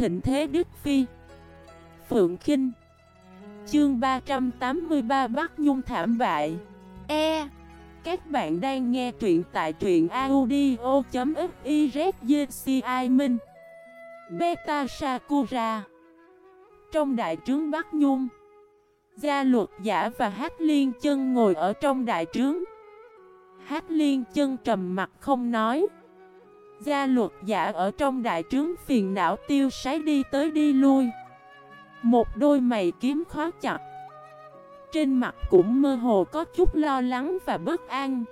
thịnh thế Đức Phi. Phượng Kinh. Chương 383 Bắc Nhung thảm bại. E. Các bạn đang nghe truyện tại truyện audio.xyzci Minh. Beta Sakura. Trong đại trướng Bắc Nhung, Gia luật giả và hát liên chân ngồi ở trong đại trướng. Hát liên chân trầm mặt không nói. Gia luật giả ở trong đại trướng phiền não tiêu sái đi tới đi lui. Một đôi mày kiếm khó chặt. Trên mặt cũng mơ hồ có chút lo lắng và bất an.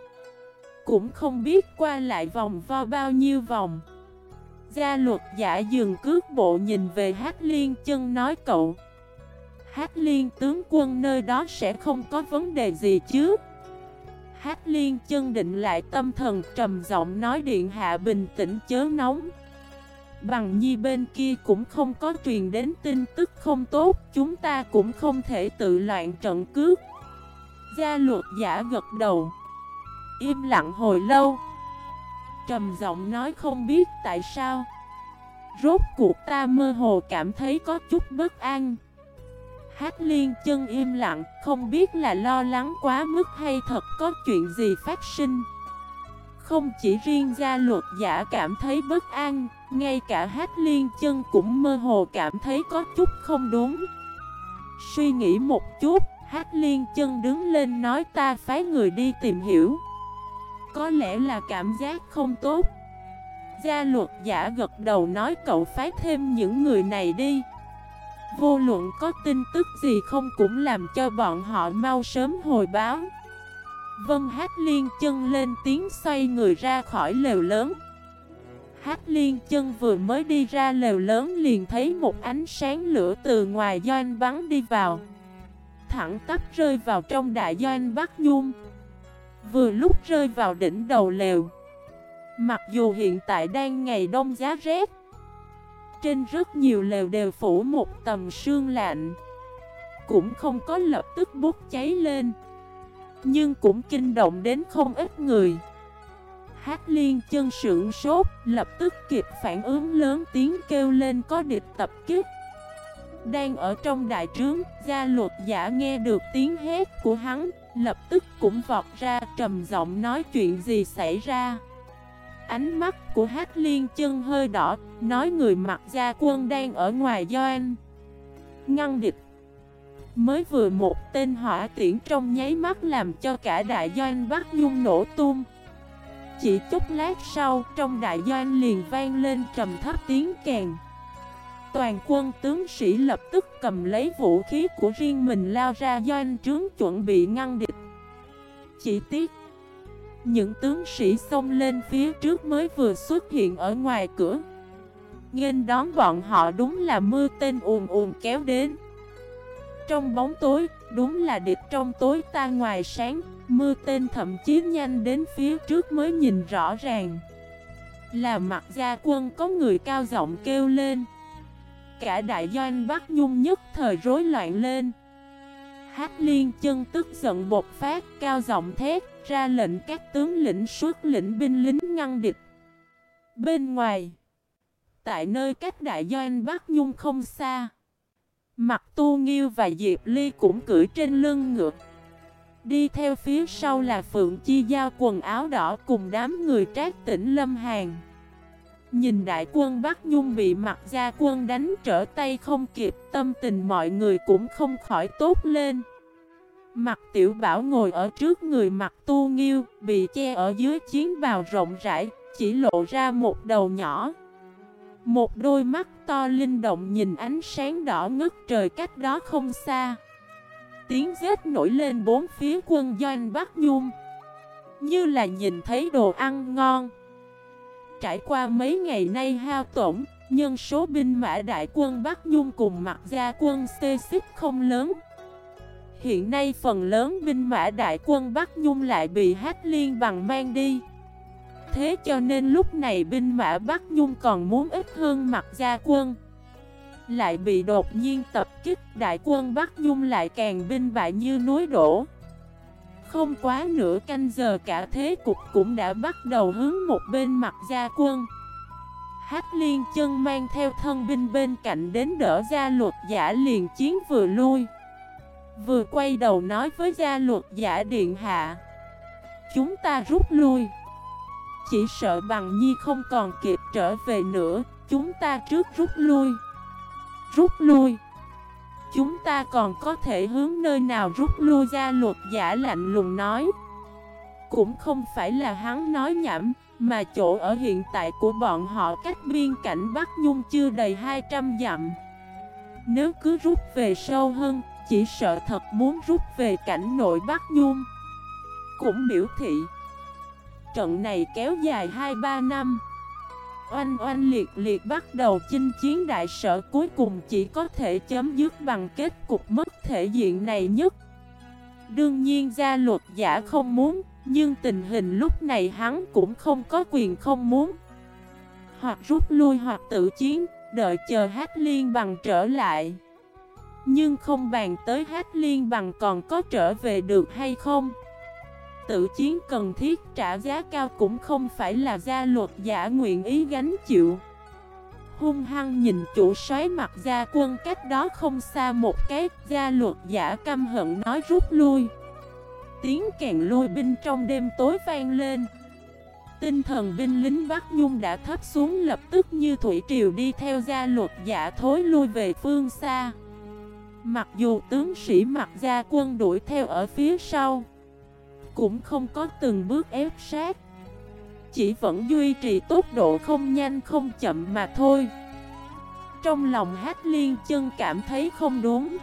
Cũng không biết qua lại vòng vo bao nhiêu vòng. Gia luật giả dừng cước bộ nhìn về hát liên chân nói cậu, Hát liên tướng quân nơi đó sẽ không có vấn đề gì chứ? Hát liên chân định lại tâm thần, trầm giọng nói điện hạ bình tĩnh chớ nóng. Bằng nhi bên kia cũng không có truyền đến tin tức không tốt, Chúng ta cũng không thể tự loạn trận cướp Gia luật giả gật đầu, Im lặng hồi lâu. Trầm giọng nói không biết tại sao. Rốt cuộc ta mơ hồ cảm thấy có chút bất an. Hát liên chân im lặng, không biết là lo lắng quá mức hay thật có chuyện gì phát sinh. Không chỉ riêng gia luật giả cảm thấy bất an, ngay cả hát liên chân cũng mơ hồ cảm thấy có chút không đúng. Suy nghĩ một chút, hát liên chân đứng lên nói ta phái người đi tìm hiểu. Có lẽ là cảm giác không tốt. Gia luật giả gật đầu nói cậu phái thêm những người này đi. Vô luận có tin tức gì không cũng làm cho bọn họ mau sớm hồi báo. Vân Hát Liên chân lên tiếng xoay người ra khỏi lều lớn. Hát Liên chân vừa mới đi ra lều lớn liền thấy một ánh sáng lửa từ ngoài doanh bắn đi vào. Thẳng tắp rơi vào trong đại doanh Bắc Nhung. Vừa lúc rơi vào đỉnh đầu lều. Mặc dù hiện tại đang ngày đông giá rét trên rất nhiều lều đều phủ một tầm sương lạnh. Cũng không có lập tức bốc cháy lên. Nhưng cũng kinh động đến không ít người. Hát liên chân sưởng sốt, Lập tức kịp phản ứng lớn tiếng kêu lên có địch tập kích. Đang ở trong đại trướng, Gia luật giả nghe được tiếng hét của hắn, Lập tức cũng vọt ra trầm giọng nói chuyện gì xảy ra. Ánh mắt của Hát Liên chân hơi đỏ, nói người mặc gia quân đang ở ngoài doanh. Ngăn địch. Mới vừa một tên hỏa tiễn trong nháy mắt làm cho cả đại doanh Bắc Nhung nổ tung. Chỉ chút lát sau, trong đại doanh liền vang lên trầm thấp tiếng kèn. Toàn quân tướng sĩ lập tức cầm lấy vũ khí của riêng mình lao ra doanh trướng chuẩn bị ngăn địch. Chỉ tiếc những tướng sĩ xông lên phía trước mới vừa xuất hiện ở ngoài cửa. Nghênh đón bọn họ đúng là mưa tên ùn ùn kéo đến. Trong bóng tối, đúng là địch trong tối ta ngoài sáng Mưa tên thậm chí nhanh đến phía trước mới nhìn rõ ràng. Là mặt gia quân có người cao giọng kêu lên. Cả đại doanh Bắc Nhung nhất thời rối loạn lên. Hát liên chân tức giận bột phát cao giọng thét ra lệnh các tướng lĩnh xuất lĩnh binh lính ngăn địch. Bên ngoài, tại nơi cách đại doanh Bắc Nhung không xa, Mặt Tu Nghiêu và Diệp Ly cũng cưỡi trên lưng ngựa. Đi theo phía sau là Phượng Chi Giao quần áo đỏ cùng đám người trác tỉnh Lâm Hàn. Nhìn đại quân Bắc Nhung bị mặt gia quân đánh trở tay không kịp, Tâm tình mọi người cũng không khỏi tốt lên. Mặt tiểu bảo ngồi ở trước người mặt tu nghiêu, Bị che ở dưới chiến bào rộng rãi, Chỉ lộ ra một đầu nhỏ. Một đôi mắt to linh động nhìn ánh sáng đỏ ngất trời cách đó không xa. Tiếng rết nổi lên bốn phía quân doanh Bắc Nhung. Như là nhìn thấy đồ ăn ngon. Trải qua mấy ngày nay hao tổn Nhân số binh mã đại quân Bắc Nhung cùng mặt gia quân xê xích không lớn. Hiện nay phần lớn binh mã đại quân Bắc Nhung lại bị Hát Liên bằng mang đi. Thế cho nên lúc này binh mã Bắc Nhung còn muốn ít hơn mặt gia quân. Lại bị đột nhiên tập kích, đại quân Bắc Nhung lại càng binh bại như núi đổ. Không quá nửa canh giờ cả thế cục cũng đã bắt đầu hướng một bên mặt gia quân. Hát liên chân mang theo thân binh bên cạnh đến đỡ gia luật giả liền chiến vừa lui. Vừa quay đầu nói với gia luật giả điện hạ, Chúng ta rút lui. Chỉ sợ bằng nhi không còn kịp trở về nữa, Chúng ta trước rút lui. Rút lui? Chúng ta còn có thể hướng nơi nào rút lui ra, luật giả lạnh lùng nói. Cũng không phải là hắn nói nhảm, Mà chỗ ở hiện tại của bọn họ cách biên cảnh Bắc Nhung chưa đầy 200 dặm. Nếu cứ rút về sâu hơn, Chỉ sợ thật muốn rút về cảnh nội Bắc Nhung. Cũng biểu thị, Trận này kéo dài 2-3 năm. Oanh oanh liệt liệt bắt đầu chinh chiến đại sở, cuối cùng chỉ có thể chấm dứt bằng kết cục mất thể diện này nhất. Đương nhiên gia luật giả không muốn, Nhưng tình hình lúc này hắn cũng không có quyền không muốn. Hoặc rút lui hoặc tự chiến, Đợi chờ hát liên bằng trở lại. Nhưng không bàn tới hát liên bằng còn có trở về được hay không? Tự chiến cần thiết trả giá cao cũng không phải là gia luật giả nguyện ý gánh chịu. Hung hăng nhìn chủ xoáy mặt gia quân cách đó không xa một cái, Gia luật giả căm hận nói rút lui. Tiếng kèn lôi binh trong đêm tối vang lên. Tinh thần binh lính Bắc Nhung đã thấp xuống lập tức như thủy triều đi theo gia luật giả thối lui về phương xa. Mặc dù tướng sĩ mặc gia quân đuổi theo ở phía sau cũng không có từng bước ép sát. Chỉ vẫn duy trì tốc độ không nhanh không chậm mà thôi. Trong lòng hát liên chân cảm thấy không đúng.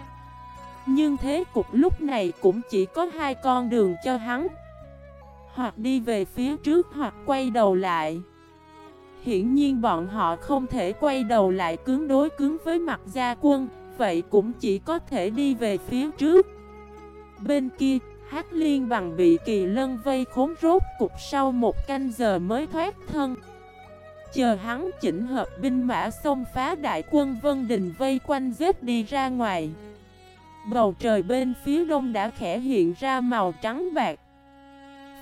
Nhưng thế cục lúc này cũng chỉ có hai con đường cho hắn. Hoặc đi về phía trước hoặc quay đầu lại. Hiển nhiên bọn họ không thể quay đầu lại cứng đối cứng với mặt gia quân, Vậy cũng chỉ có thể đi về phía trước. Bên kia Hát liên bằng bị kỳ lân vây khốn rốt cục sau một canh giờ mới thoát thân. Chờ hắn chỉnh hợp binh mã xông phá đại quân Vân Đình vây quanh giết đi ra ngoài. Bầu trời bên phía đông đã khẽ hiện ra màu trắng bạc.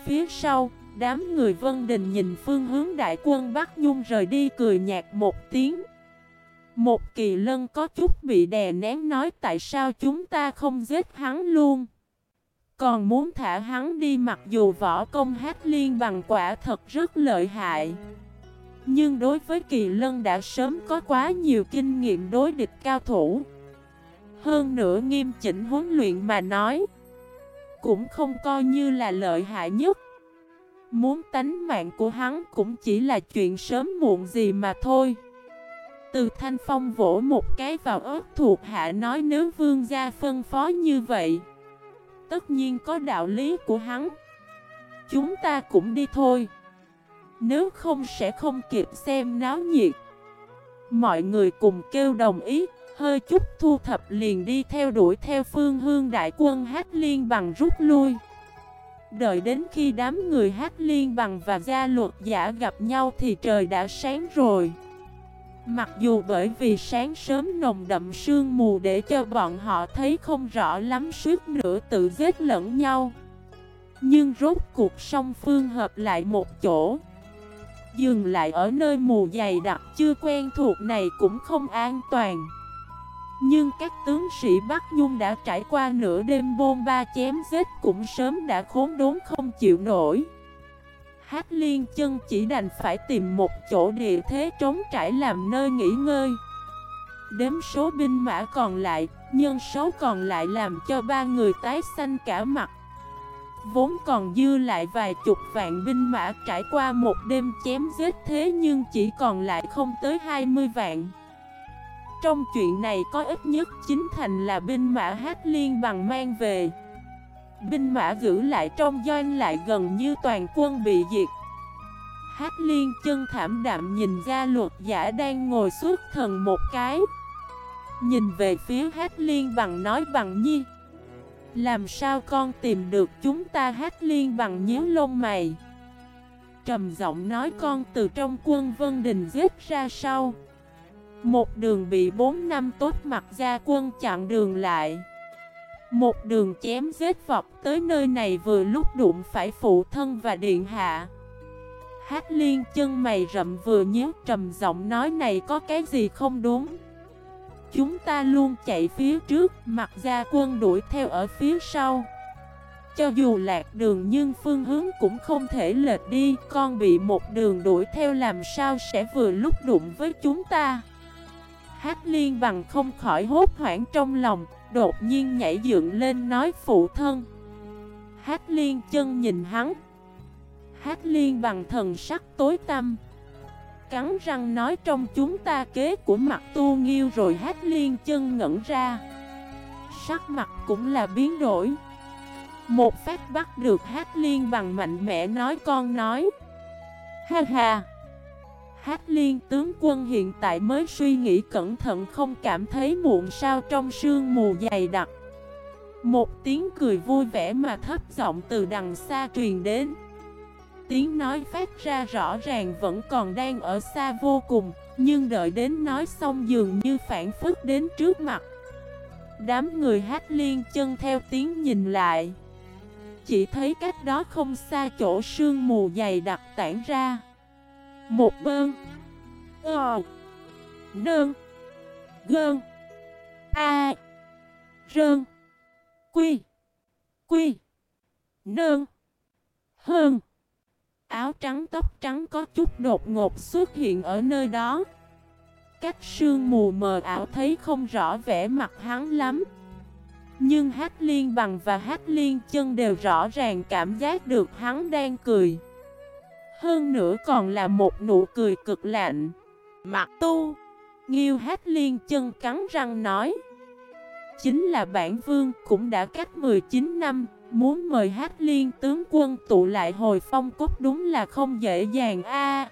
Phía sau, đám người Vân Đình nhìn phương hướng đại quân Bắc Nhung rời đi cười nhạt một tiếng. Một kỳ lân có chút bị đè nén nói tại sao chúng ta không giết hắn luôn? Còn muốn thả hắn đi mặc dù võ công hát liên bằng quả thật rất lợi hại. Nhưng đối với kỳ lân đã sớm có quá nhiều kinh nghiệm đối địch cao thủ. Hơn nữa nghiêm chỉnh huấn luyện mà nói, Cũng không coi như là lợi hại nhất. Muốn tánh mạng của hắn cũng chỉ là chuyện sớm muộn gì mà thôi. Từ thanh phong vỗ một cái vào ớt thuộc hạ nói nếu vương gia phân phó như vậy tất nhiên có đạo lý của hắn. Chúng ta cũng đi thôi. Nếu không sẽ không kịp xem náo nhiệt. Mọi người cùng kêu đồng ý, Hơi chút thu thập liền đi theo đuổi theo phương hương đại quân hát liên bằng rút lui. Đợi đến khi đám người hát liên bằng và gia luật giả gặp nhau thì trời đã sáng rồi. Mặc dù bởi vì sáng sớm nồng đậm sương mù để cho bọn họ thấy không rõ lắm suốt nữa tự giết lẫn nhau. Nhưng rốt cuộc song phương hợp lại một chỗ. Dừng lại ở nơi mù dày đặc chưa quen thuộc này cũng không an toàn. Nhưng các tướng sĩ Bắc Nhung đã trải qua nửa đêm bôn ba chém giết cũng sớm đã khốn đốn không chịu nổi. Hát liên chân chỉ đành phải tìm một chỗ địa thế trống trải làm nơi nghỉ ngơi. Đếm số binh mã còn lại, nhân số còn lại làm cho ba người tái xanh cả mặt. Vốn còn dư lại vài chục vạn binh mã trải qua một đêm chém giết thế nhưng chỉ còn lại không tới 20 vạn. Trong chuyện này có ít nhất chính thành là binh mã hát liên bằng mang về binh mã giữ lại trong doanh lại gần như toàn quân bị diệt. Hát liên chân thảm đạm nhìn ra luật giả đang ngồi suốt thần một cái. Nhìn về phía hát liên bằng nói bằng nhi. Làm sao con tìm được chúng ta? Hát liên bằng nhíu lông mày. Trầm giọng nói con từ trong quân Vân Đình giết ra sau. Một đường bị bốn năm tốt mặt ra quân chặn đường lại một đường chém giết vọt tới nơi này vừa lúc đụng phải phụ thân và điện hạ. Hát liên chân mày rậm vừa nhớ trầm giọng nói này có cái gì không đúng? Chúng ta luôn chạy phía trước Mặt ra quân đuổi theo ở phía sau. Cho dù lạc đường nhưng phương hướng cũng không thể lệch đi, Con bị một đường đuổi theo làm sao sẽ vừa lúc đụng với chúng ta? Hát liên bằng không khỏi hốt hoảng trong lòng, Đột nhiên nhảy dựng lên nói, phụ thân. Hát liên chân nhìn hắn. Hát liên bằng thần sắc tối tăm. Cắn răng nói, trong chúng ta kế của mặt tu nghiêu rồi. Hát liên chân ngẩn ra. Sắc mặt cũng là biến đổi. Một phát bắt được hát liên bằng mạnh mẽ nói, con nói. Ha ha. Hát liên tướng quân hiện tại mới suy nghĩ cẩn thận không cảm thấy muộn sao trong sương mù dày đặc. Một tiếng cười vui vẻ mà thấp giọng từ đằng xa truyền đến. Tiếng nói phát ra rõ ràng vẫn còn đang ở xa vô cùng, Nhưng đợi đến nói xong dường như phản phức đến trước mặt. Đám người hát liên chân theo tiếng nhìn lại. Chỉ thấy cách đó không xa chỗ sương mù dày đặc tản ra. Một bơn Ờ. Nơn Gơn. A. Rơn. Quy. Quy. Nơn Hơn. Áo trắng, tóc trắng có chút đột ngột xuất hiện ở nơi đó. Cách sương mù mờ ảo thấy không rõ vẻ mặt hắn lắm. Nhưng hát liên bằng và hát liên chân đều rõ ràng cảm giác được hắn đang cười. Hơn nữa còn là một nụ cười cực lạnh. Mặt tu, Nghiêu hát liên chân cắn răng nói. Chính là bản vương cũng đã cách 19 năm, Muốn mời hát liên tướng quân tụ lại hồi phong cốt đúng là không dễ dàng a.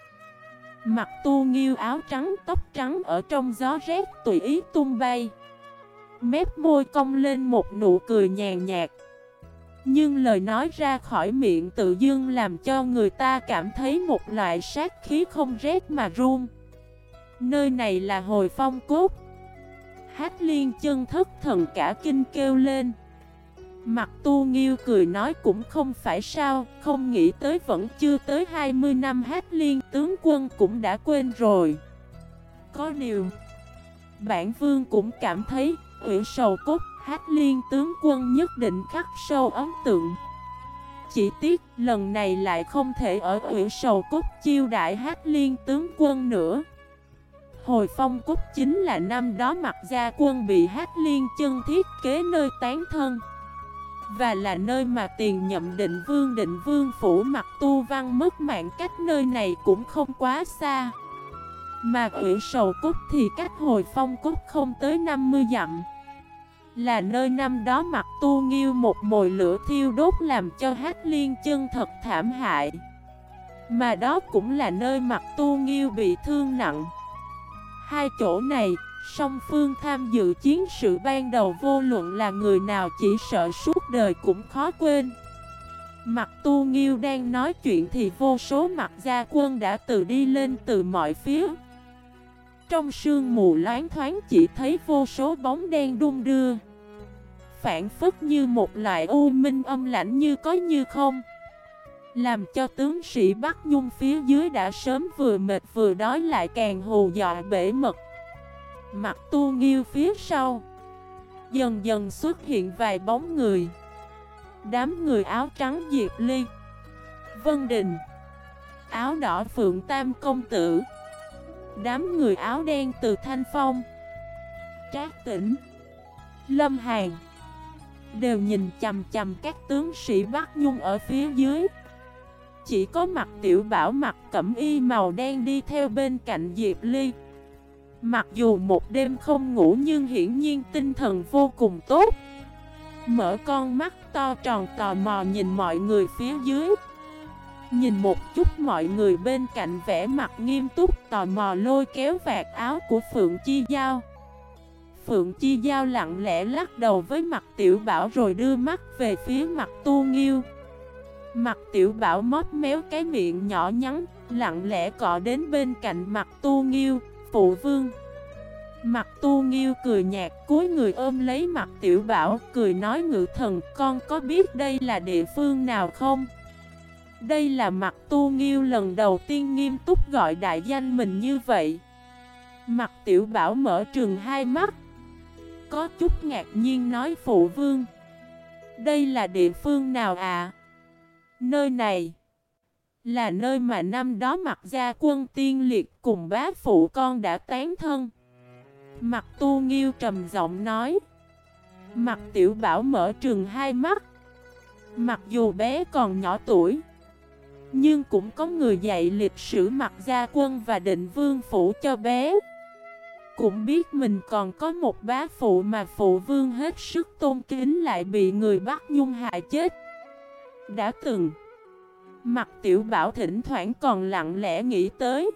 Mặt tu nghiêu áo trắng, tóc trắng ở trong gió rét tùy ý tung bay. Mép môi cong lên một nụ cười nhàn nhạt. Nhưng lời nói ra khỏi miệng tự dưng làm cho người ta cảm thấy một loại sát khí không rét mà run. Nơi này là hồi phong cốt. Hát liên chân thất thần cả kinh kêu lên. Mặt tu nghiêu cười nói cũng không phải sao, Không nghĩ tới vẫn chưa tới 20 năm hát liên tướng quân cũng đã quên rồi. Có điều, Bản vương cũng cảm thấy Ủy sầu cốt hát liên tướng quân nhất định khắc sâu ấn tượng. Chỉ tiếc, lần này lại không thể ở ủy sầu cốt chiêu đại hát liên tướng quân nữa. Hồi phong cốt chính là năm đó mặt gia quân bị hát liên chân thiết kế nơi tán thân. Và là nơi mà tiền nhậm định vương định vương phủ mặt tu văn mất mạng cách nơi này cũng không quá xa. Mà ủy sầu cốt thì cách hồi phong cốt không tới 50 dặm. Là nơi năm đó mặt tu nghiêu một mồi lửa thiêu đốt làm cho hát liên chân thật thảm hại Mà đó cũng là nơi mặt tu nghiêu bị thương nặng Hai chỗ này, song phương tham dự chiến sự ban đầu vô luận là người nào chỉ sợ suốt đời cũng khó quên. Mặt tu nghiêu đang nói chuyện thì vô số mặt gia quân đã từ đi lên từ mọi phía. Trong sương mù loáng thoáng chỉ thấy vô số bóng đen đung đưa. Phản phất như một loại u minh âm lãnh như có như không. Làm cho tướng sĩ Bắc Nhung phía dưới đã sớm vừa mệt vừa đói lại càng hù dọa bể mật Mặt tu nghiêu phía sau, Dần dần xuất hiện vài bóng người Đám người áo trắng Diệp Ly, Vân Đình, Áo đỏ Phượng Tam Công Tử Đám người áo đen từ Thanh Phong, Trác Tỉnh Lâm Hàn Đều nhìn chầm chầm các tướng sĩ Bắc Nhung ở phía dưới. Chỉ có mặt tiểu bảo mặt cẩm y màu đen đi theo bên cạnh Diệp Ly. Mặc dù một đêm không ngủ nhưng hiển nhiên tinh thần vô cùng tốt. Mở con mắt to tròn tò mò nhìn mọi người phía dưới. Nhìn một chút mọi người bên cạnh vẻ mặt nghiêm túc tò mò lôi kéo vạt áo của Phượng Chi Giao Phượng Chi Giao lặng lẽ lắc đầu với mặt tiểu bảo rồi đưa mắt về phía mặt tu nghiêu Mặt tiểu bảo móp méo cái miệng nhỏ nhắn, lặng lẽ cọ đến bên cạnh mặt tu nghiêu, phụ vương. Mặt tu nghiêu cười nhạt cuối người ôm lấy mặt tiểu bảo, cười nói ngự thần con có biết đây là địa phương nào không? Đây là mặt tu nghiêu lần đầu tiên nghiêm túc gọi đại danh mình như vậy. Mặt tiểu bảo mở trường hai mắt. Có chút ngạc nhiên nói, phụ vương, Đây là địa phương nào à? Nơi này Là nơi mà năm đó mặt gia quân tiên liệt cùng bá phụ con đã tán thân. Mặt tu nghiêu trầm giọng nói. Mặt tiểu bảo mở trường hai mắt. Mặc dù bé còn nhỏ tuổi nhưng cũng có người dạy lịch sử mặt gia quân và định vương phủ cho bé Cũng biết mình còn có một bá phụ mà phụ vương hết sức tôn kính lại bị người bắt nhung hại chết Đã từng Mặt tiểu bảo thỉnh thoảng còn lặng lẽ nghĩ tới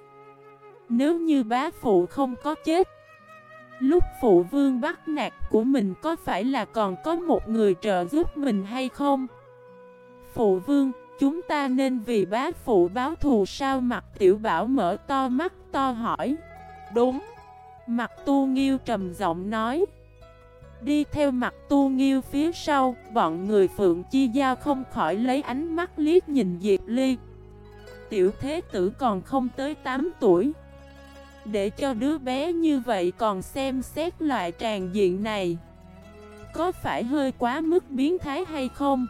Nếu như bá phụ không có chết Lúc phụ vương bắt nạt của mình có phải là còn có một người trợ giúp mình hay không? Phụ vương, chúng ta nên vì bá phụ báo thù sao mặt tiểu bảo mở to mắt to hỏi. Đúng. Mặt tu nghiêu trầm giọng nói. Đi theo mặt tu nghiêu phía sau, bọn người phượng chi giao không khỏi lấy ánh mắt liếc nhìn Diệp Ly. Tiểu thế tử còn không tới 8 tuổi. Để cho đứa bé như vậy còn xem xét loại tràn diện này Có phải hơi quá mức biến thái hay không?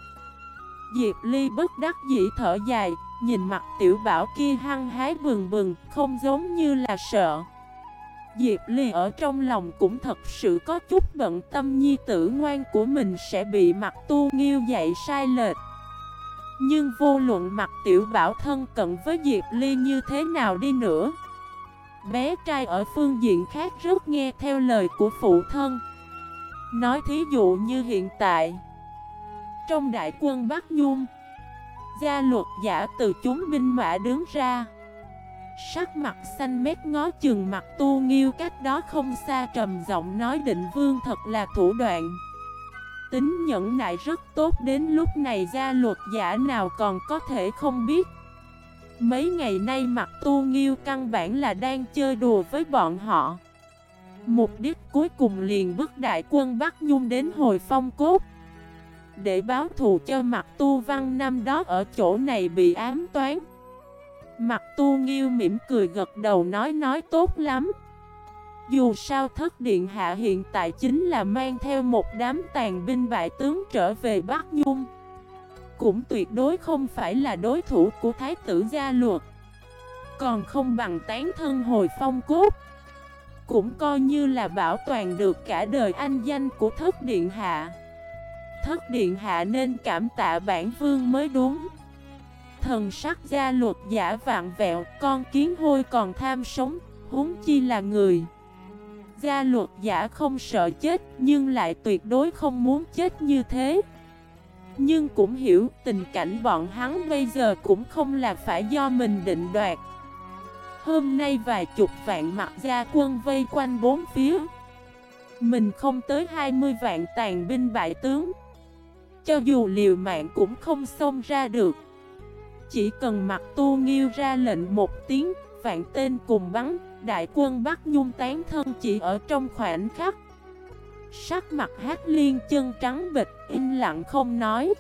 Diệp Ly bất đắc dĩ thở dài, Nhìn mặt tiểu bảo kia hăng hái bừng bừng, Không giống như là sợ. Diệp Ly ở trong lòng cũng thật sự có chút bận tâm nhi tử ngoan của mình sẽ bị mặt tu nghiêu dạy sai lệch. Nhưng vô luận mặt tiểu bảo thân cận với Diệp Ly như thế nào đi nữa, Bé trai ở phương diện khác rất nghe theo lời của phụ thân. Nói thí dụ như hiện tại trong đại quân Bắc Nhung. Gia luật giả từ chúng binh mã đứng ra. Sắc mặt xanh mét ngó chừng mặt tu nghiêu cách đó không xa trầm giọng nói định vương thật là thủ đoạn. Tính nhẫn nại rất tốt đến lúc này gia luật giả nào còn có thể không biết. Mấy ngày nay mặt tu nghiêu căn bản là đang chơi đùa với bọn họ. Mục đích cuối cùng liền bức đại quân Bắc Nhung đến hồi phong cốt. Để báo thù cho mặt tu văn năm đó ở chỗ này bị ám toán. Mặt tu nghiêu mỉm cười gật đầu nói nói tốt lắm. Dù sao thất điện hạ hiện tại chính là mang theo một đám tàn binh bại tướng trở về Bắc Nhung. Cũng tuyệt đối không phải là đối thủ của Thái tử Gia Luật. Còn không bằng tán thân hồi phong cốt. Cũng coi như là bảo toàn được cả đời anh danh của Thất Điện Hạ. Thất Điện Hạ nên cảm tạ bản vương mới đúng. Thần sắc gia luật giả vạn vẹo, Con kiến hôi còn tham sống, huống chi là người. Gia luật giả không sợ chết, Nhưng lại tuyệt đối không muốn chết như thế. Nhưng cũng hiểu tình cảnh bọn hắn bây giờ cũng không là phải do mình định đoạt. Hôm nay vài chục vạn mặt gia quân vây quanh bốn phía. Mình không tới 20 vạn tàn binh bại tướng. Cho dù liều mạng cũng không xông ra được. Chỉ cần mặt tu nghiêu ra lệnh một tiếng Vạn tên cùng bắn Đại quân bắt nhung tán thân chỉ ở trong khoảnh khắc. Sắc mặt hát liên chân trắng bịch, im lặng không nói.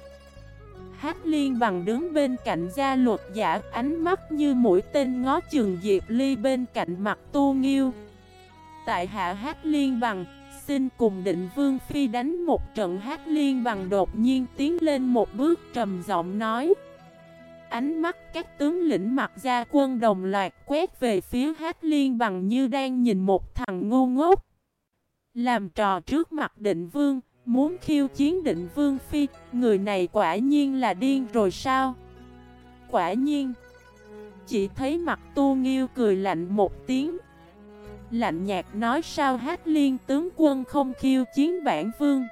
Hát liên bằng đứng bên cạnh gia luật giả, ánh mắt như mũi tên ngó chừng Diệp Ly bên cạnh mặt tu nghiêu. Tại hạ hát liên bằng, xin cùng định vương phi đánh một trận hát liên bằng đột nhiên tiến lên một bước trầm giọng nói. Ánh mắt các tướng lĩnh mặt ra quân đồng loạt quét về phía hát liên bằng như đang nhìn một thằng ngu ngốc. Làm trò trước mặt định vương, muốn khiêu chiến định vương phi, người này quả nhiên là điên rồi sao? Quả nhiên, chỉ thấy mặt tu nghiêu cười lạnh một tiếng. Lạnh nhạt nói sao hát liên tướng quân không khiêu chiến bản vương.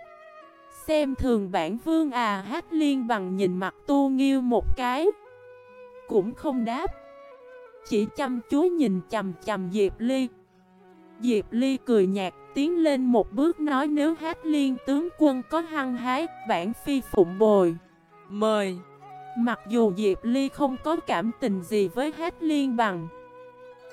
Xem thường bản vương à hát liên bằng nhìn mặt tu nghiêu một cái. Cũng không đáp. Chỉ chăm chú nhìn chầm chầm Diệp Ly. Diệp Ly cười nhạt tiến lên một bước nói nếu hát liên tướng quân có hăng hái, bản phi phụng bồi. Mời! Mặc dù Diệp Ly không có cảm tình gì với hát liên bằng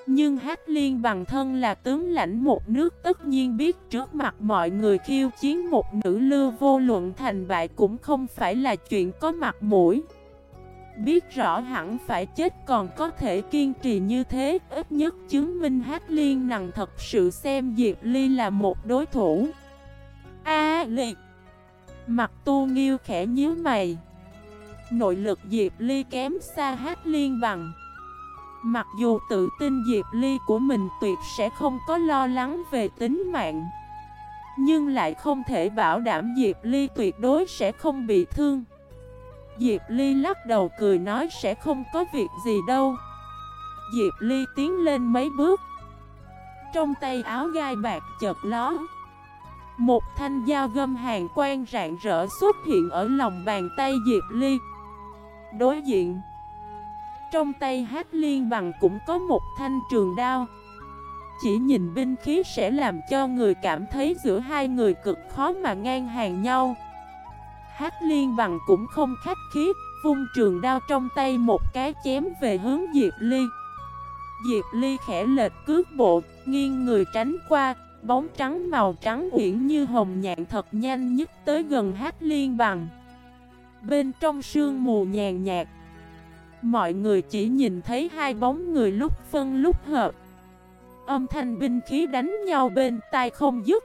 nhưng hát liên bằng thân là tướng lãnh một nước tất nhiên biết trước mặt mọi người khiêu chiến một nữ lưu vô luận thành bại cũng không phải là chuyện có mặt mũi. Biết rõ hẳn phải chết còn có thể kiên trì như thế, Ít nhất chứng minh Hát Liên nặng thật sự xem Diệp Ly là một đối thủ. A liệt Mặt tu nghiêu khẽ nhíu mày. Nội lực Diệp Ly kém xa Hát Liên bằng. Mặc dù tự tin Diệp Ly của mình tuyệt sẽ không có lo lắng về tính mạng, Nhưng lại không thể bảo đảm Diệp Ly tuyệt đối sẽ không bị thương. Diệp Ly lắc đầu cười nói sẽ không có việc gì đâu. Diệp Ly tiến lên mấy bước. Trong tay áo gai bạc chợt ló. Một thanh dao găm hàng quang rạng rỡ xuất hiện ở lòng bàn tay Diệp Ly. Đối diện trong tay hát liên bằng cũng có một thanh trường đao. Chỉ nhìn binh khí sẽ làm cho người cảm thấy giữa hai người cực khó mà ngang hàng nhau. Hát liên bằng cũng không khách khí, Vung trường đao trong tay một cái chém về hướng Diệp Ly. Diệp Ly khẽ lệch cước bộ, Nghiêng người tránh qua, Bóng trắng màu trắng uyển như hồng nhạn thật nhanh nhất tới gần hát liên bằng. Bên trong sương mù nhàn nhạt Mọi người chỉ nhìn thấy hai bóng người lúc phân lúc hợp. Âm thanh binh khí đánh nhau bên tai không dứt.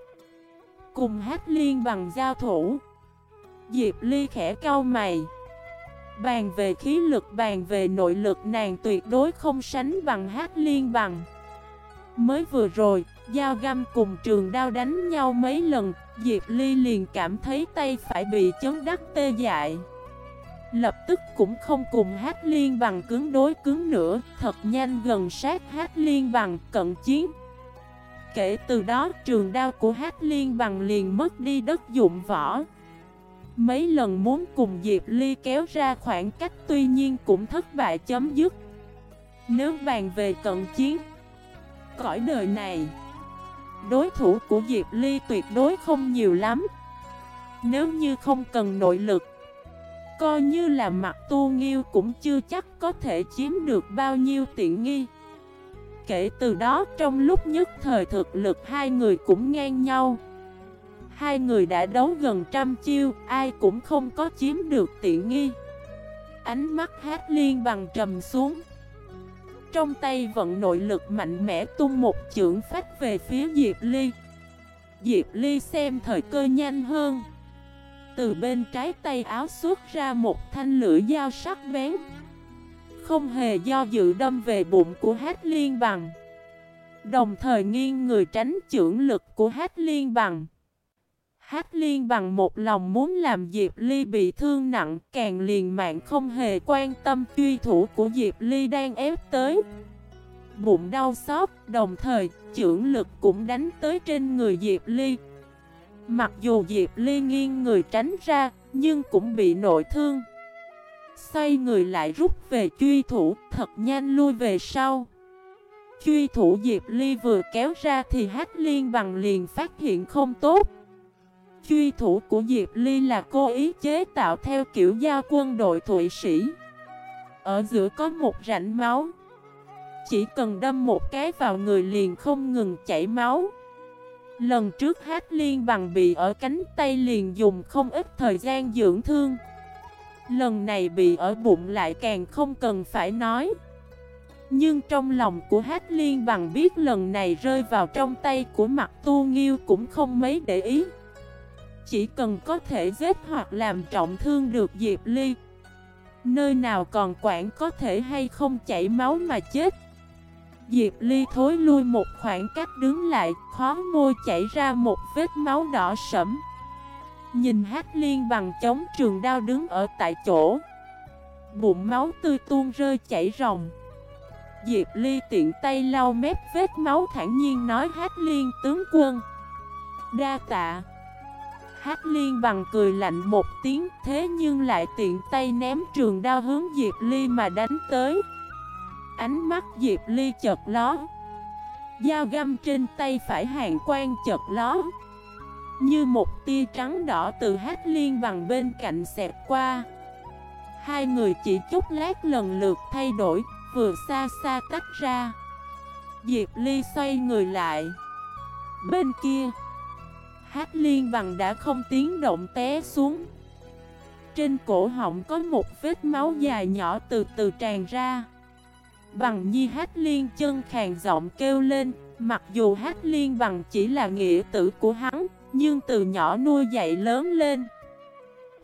Cùng hát liên bằng giao thủ. Diệp Ly khẽ cau mày. Bàn về khí lực bàn về nội lực nàng tuyệt đối không sánh bằng hát liên bằng. Mới vừa rồi, dao găm cùng trường đao đánh nhau mấy lần Diệp Ly liền cảm thấy tay phải bị chấn đắc tê dại. Lập tức cũng không cùng hát liên bằng cứng đối cứng nữa, Thật nhanh gần sát hát liên bằng cận chiến. Kể từ đó, trường đao của hát liên bằng liền mất đi đất dụng võ. Mấy lần muốn cùng Diệp Ly kéo ra khoảng cách tuy nhiên cũng thất bại chấm dứt. Nếu bàn về cận chiến, Cõi đời này, Đối thủ của Diệp Ly tuyệt đối không nhiều lắm. Nếu như không cần nội lực Coi như là mặt tu nghiêu cũng chưa chắc có thể chiếm được bao nhiêu tiện nghi. Kể từ đó trong lúc nhất thời thực lực hai người cũng ngang nhau. Hai người đã đấu gần trăm chiêu, ai cũng không có chiếm được tiện nghi. Ánh mắt hát liên bằng trầm xuống. Trong tay vận nội lực mạnh mẽ tung một chưởng phách về phía Diệp Ly. Diệp Ly xem thời cơ nhanh hơn. Từ bên trái tay áo xuất ra một thanh lưỡi dao sắc bén. Không hề do dự đâm về bụng của hát liên bằng. Đồng thời nghiêng người tránh chưởng lực của hát liên bằng. Hát liên bằng một lòng muốn làm Diệp Ly bị thương nặng, Càng liền mạng không hề quan tâm truy thủ của Diệp Ly đang ép tới. Bụng đau xót, Đồng thời trưởng lực cũng đánh tới trên người Diệp Ly. Mặc dù Diệp Ly nghiêng người tránh ra, Nhưng cũng bị nội thương. Xoay người lại rút về truy thủ, Thật nhanh lui về sau. Truy thủ Diệp Ly vừa kéo ra thì Hát liên bằng liền phát hiện không tốt. Truy thủ của Diệp Ly là cô ý chế tạo theo kiểu giao quân đội Thụy Sĩ. Ở giữa có một rãnh máu. Chỉ cần đâm một cái vào người liền không ngừng chảy máu. Lần trước hát liên bằng bị ở cánh tay liền dùng không ít thời gian dưỡng thương. Lần này bị ở bụng lại càng không cần phải nói. Nhưng trong lòng của hát liên bằng biết lần này rơi vào trong tay của mặt tu nghiêu cũng không mấy để ý. Chỉ cần có thể giết hoặc làm trọng thương được Diệp Ly, Nơi nào còn quản có thể hay không chảy máu mà chết. Diệp Ly thối lui một khoảng cách đứng lại Khó môi chảy ra một vết máu đỏ sẫm. Nhìn hát liên bằng chống trường đao đứng ở tại chỗ. Bụng máu tươi tuôn rơi chảy ròng. Diệp Ly tiện tay lau mép vết máu thản nhiên nói hát liên tướng quân. Đa tạ. Hát liên bằng cười lạnh một tiếng Thế nhưng lại tiện tay ném trường đao hướng Diệp Ly mà đánh tới. Ánh mắt Diệp Ly chợt ló. Dao găm trên tay phải hàng quan chợt ló. Như một tia trắng đỏ từ hát liên bằng bên cạnh xẹt qua. Hai người chỉ chút lát lần lượt thay đổi, Vừa xa xa tách ra. Diệp Ly xoay người lại. Bên kia Hát liên bằng đã không tiếng động té xuống. Trên cổ họng có một vết máu dài nhỏ từ từ tràn ra. Bằng nhi hát liên chân khàn giọng kêu lên, Mặc dù hát liên bằng chỉ là nghĩa tử của hắn, Nhưng từ nhỏ nuôi dạy lớn lên.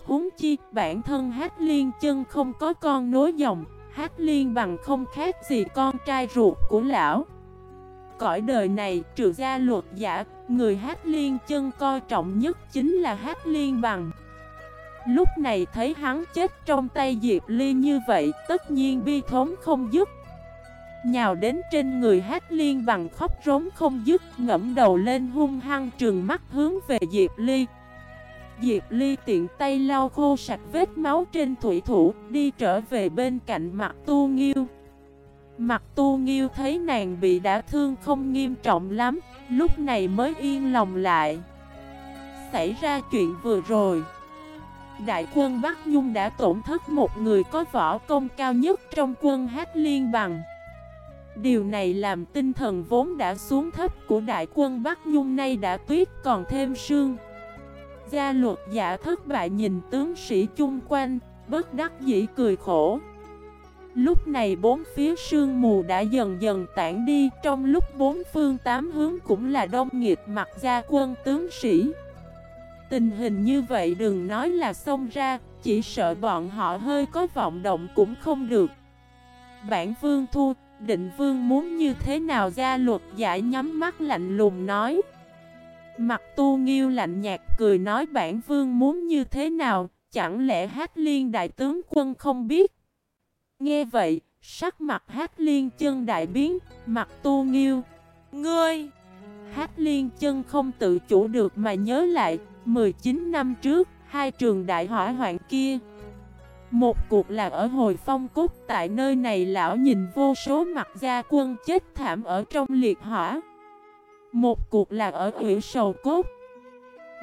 Húng chi, bản thân hát liên chân không có con nối dòng, Hát liên bằng không khác gì con trai ruột của lão. Cõi đời này, trừ gia luật giả, Người hát liên chân coi trọng nhất chính là hát liên bằng. Lúc này thấy hắn chết trong tay Diệp Ly như vậy, Tất nhiên bi thống không dứt. Nhào đến trên người hát liên bằng khóc rống không dứt, Ngẫm đầu lên hung hăng trường mắt hướng về Diệp Ly. Diệp Ly tiện tay lau khô sạch vết máu trên thủy thủ, Đi trở về bên cạnh mặt tu nghiêu. Mặt tu nghiêu thấy nàng bị đả thương không nghiêm trọng lắm, Lúc này mới yên lòng lại. Xảy ra chuyện vừa rồi. Đại quân Bắc Nhung đã tổn thất một người có võ công cao nhất trong quân hát liên bằng. Điều này làm tinh thần vốn đã xuống thấp của đại quân Bắc Nhung nay đã tuyết còn thêm sương. Gia luật giả thất bại nhìn tướng sĩ chung quanh, bất đắc dĩ cười khổ. Lúc này bốn phía sương mù đã dần dần tản đi Trong lúc bốn phương tám hướng cũng là đông nghiệt mặt gia quân tướng sĩ. Tình hình như vậy đừng nói là xông ra Chỉ sợ bọn họ hơi có vọng động cũng không được. Bản vương thu Định vương muốn như thế nào ra luật giải nhắm mắt lạnh lùng nói. Mặt tu nghiêu lạnh nhạt cười nói bản vương muốn như thế nào, Chẳng lẽ hát liên đại tướng quân không biết? Nghe vậy, Sắc mặt hát liên chân đại biến, Mặt tu nghiêu. Ngươi! Hát liên chân không tự chủ được mà nhớ lại 19 năm trước, Hai trường đại hỏa hoạn kia một cuộc là ở hồi phong cốt tại nơi này lão nhìn vô số mặt gia quân chết thảm ở trong liệt hỏa. Một cuộc là ở ủy sầu cốt.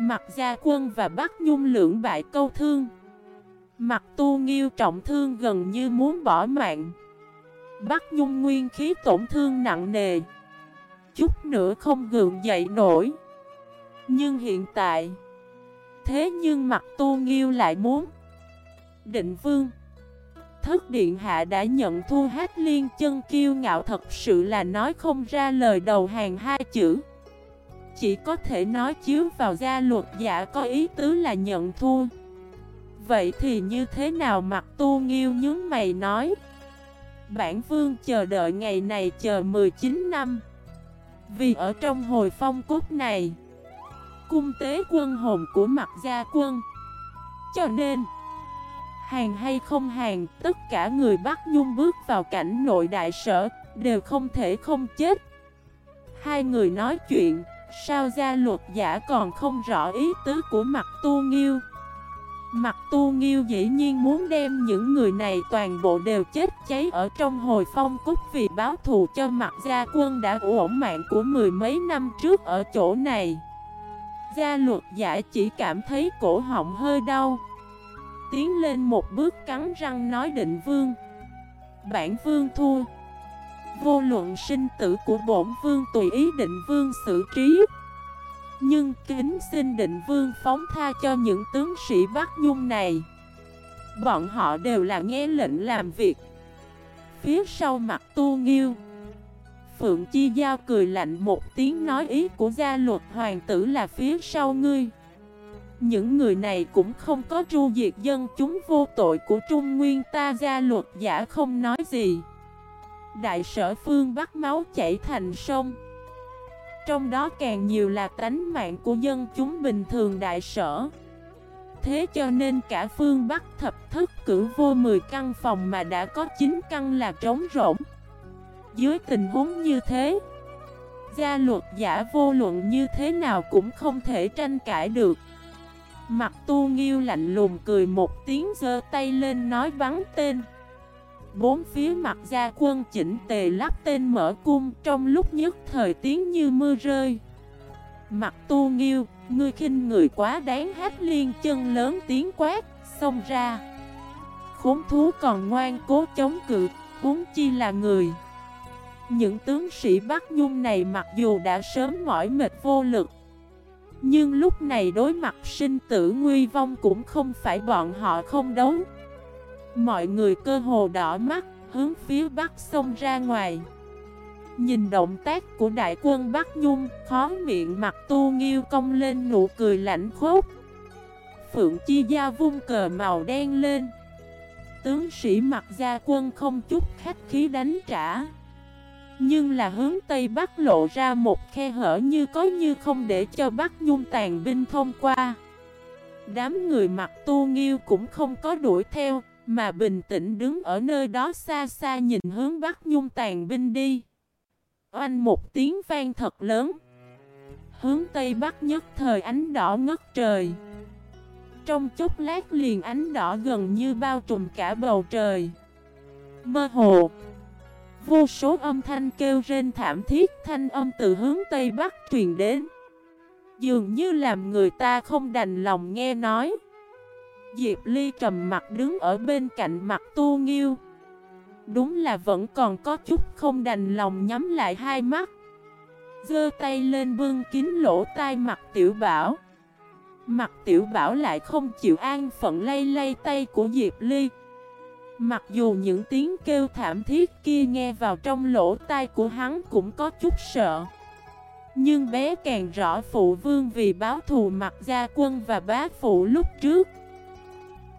Mặt gia quân và bắt nhung lưỡng bại câu thương. Mặt tu nghiêu trọng thương gần như muốn bỏ mạng. Bắt nhung nguyên khí tổn thương nặng nề. Chút nữa không gượng dậy nổi. Nhưng hiện tại, thế nhưng mặt tu nghiêu lại muốn Định Vương. Thất Điện Hạ đã nhận thu hát liên chân kiêu ngạo thật sự là nói không ra lời đầu hàng hai chữ. Chỉ có thể nói chiếu vào gia luật giả có ý tứ là nhận thua. Vậy thì như thế nào mặt tu nghiêu nhướng mày nói? Bản vương chờ đợi ngày này chờ 19 năm. Vì ở trong hồi phong cốt này, Cung tế quân hồn của mặt gia quân. Cho nên Hàng hay không hàng, tất cả người Bắc Nhung bước vào cảnh nội đại sở, đều không thể không chết. Hai người nói chuyện, sao gia luật giả còn không rõ ý tứ của mặt tu nghiêu. Mặt tu nghiêu dĩ nhiên muốn đem những người này toàn bộ đều chết cháy ở trong hồi phong cúc vì báo thù cho mặt gia quân đã ổn mạng của mười mấy năm trước ở chỗ này. Gia luật giả chỉ cảm thấy cổ họng hơi đau tiến lên một bước cắn răng nói định vương. Bản vương thua. Vô luận sinh tử của bổn vương tùy ý định vương xử trí. Nhưng kính xin định vương phóng tha cho những tướng sĩ Bắc Nhung này. Bọn họ đều là nghe lệnh làm việc. Phía sau mặt tu nghiêu. Phượng Chi Giao cười lạnh một tiếng nói ý của gia luật hoàng tử là phía sau ngươi những người này cũng không có tru diệt dân, chúng vô tội của Trung Nguyên, ta gia luật giả không nói gì. Đại sở phương bắt máu chảy thành sông. Trong đó càng nhiều là tánh mạng của dân chúng bình thường đại sở. Thế cho nên cả phương Bắc thập thức cử vô 10 căn phòng mà đã có 9 căn là trống rỗng. Dưới tình huống như thế, Gia luật giả vô luận như thế nào cũng không thể tranh cãi được. Mặt tu nghiêu lạnh lùng cười một tiếng giơ tay lên nói bắn tên. Bốn phía mặt gia quân chỉnh tề lắp tên mở cung Trong lúc nhất thời tiếng như mưa rơi. Mặt tu nghiêu, ngươi khinh người quá đáng hát liên chân lớn tiếng quát, xông ra. Khốn thú còn ngoan cố chống cự, huống chi là người. Những tướng sĩ Bắc Nhung này mặc dù đã sớm mỏi mệt vô lực nhưng lúc này đối mặt sinh tử nguy vong cũng không phải bọn họ không đấu. Mọi người cơ hồ đỏ mắt, hướng phía bắc sông ra ngoài. Nhìn động tác của đại quân Bắc Nhung, khó miệng mặt tu nghiêu cong lên nụ cười lạnh khốc. Phượng Chi Gia vung cờ màu đen lên. Tướng sĩ mặc gia quân không chút khách khí đánh trả. Nhưng là hướng Tây Bắc lộ ra một khe hở như có như không để cho Bắc Nhung tàn binh thông qua. Đám người mặc tu nghiêu cũng không có đuổi theo, Mà bình tĩnh đứng ở nơi đó xa xa nhìn hướng Bắc Nhung tàn binh đi. Oanh một tiếng vang thật lớn. Hướng Tây Bắc nhất thời ánh đỏ ngất trời. Trong chốc lát liền ánh đỏ gần như bao trùm cả bầu trời. Mơ hồ Vô số âm thanh kêu rên thảm thiết, Thanh âm từ hướng Tây Bắc truyền đến. Dường như làm người ta không đành lòng nghe nói. Diệp Ly trầm mặt đứng ở bên cạnh mặt tu nghiêu. Đúng là vẫn còn có chút không đành lòng nhắm lại hai mắt. Dơ tay lên bưng kín lỗ tai mặt tiểu bảo. Mặt tiểu bảo lại không chịu an phận lay lay tay của Diệp Ly. Mặc dù những tiếng kêu thảm thiết kia nghe vào trong lỗ tai của hắn cũng có chút sợ. Nhưng bé càng rõ phụ vương vì báo thù mặt gia quân và bá phụ lúc trước.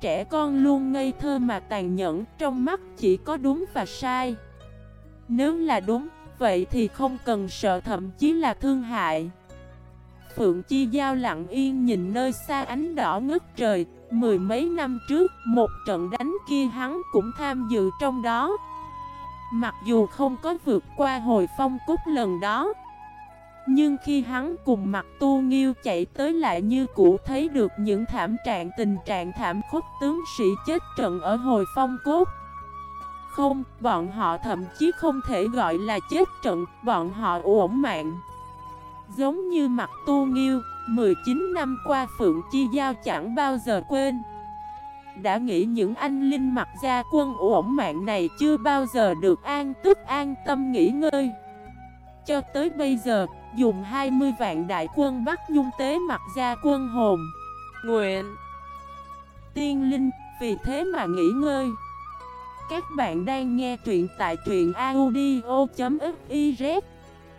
Trẻ con luôn ngây thơ mà tàn nhẫn Trong mắt chỉ có đúng và sai. Nếu là đúng, vậy thì không cần sợ thậm chí là thương hại. Phượng Chi Giao lặng yên nhìn nơi xa ánh đỏ ngất trời Mười mấy năm trước, một trận đánh kia hắn cũng tham dự trong đó. Mặc dù không có vượt qua hồi phong cúc lần đó Nhưng khi hắn cùng mặt tu nghiêu chạy tới lại như cũ thấy được những thảm trạng tình trạng thảm khốc tướng sĩ chết trận ở hồi phong cốt. Không, bọn họ thậm chí không thể gọi là chết trận, bọn họ uổng mạng. Giống như mặt tu nghiêu, 19 năm qua Phượng Chi Giao chẳng bao giờ quên. Đã nghĩ những anh linh mặt gia quân ổn mạng này chưa bao giờ được an tức an tâm nghỉ ngơi. Cho tới bây giờ, dùng 20 vạn đại quân bắt nhung tế mặt gia quân hồn. Nguyện. Tiên linh, vì thế mà nghỉ ngơi. Các bạn đang nghe truyện tại truyện audio.fif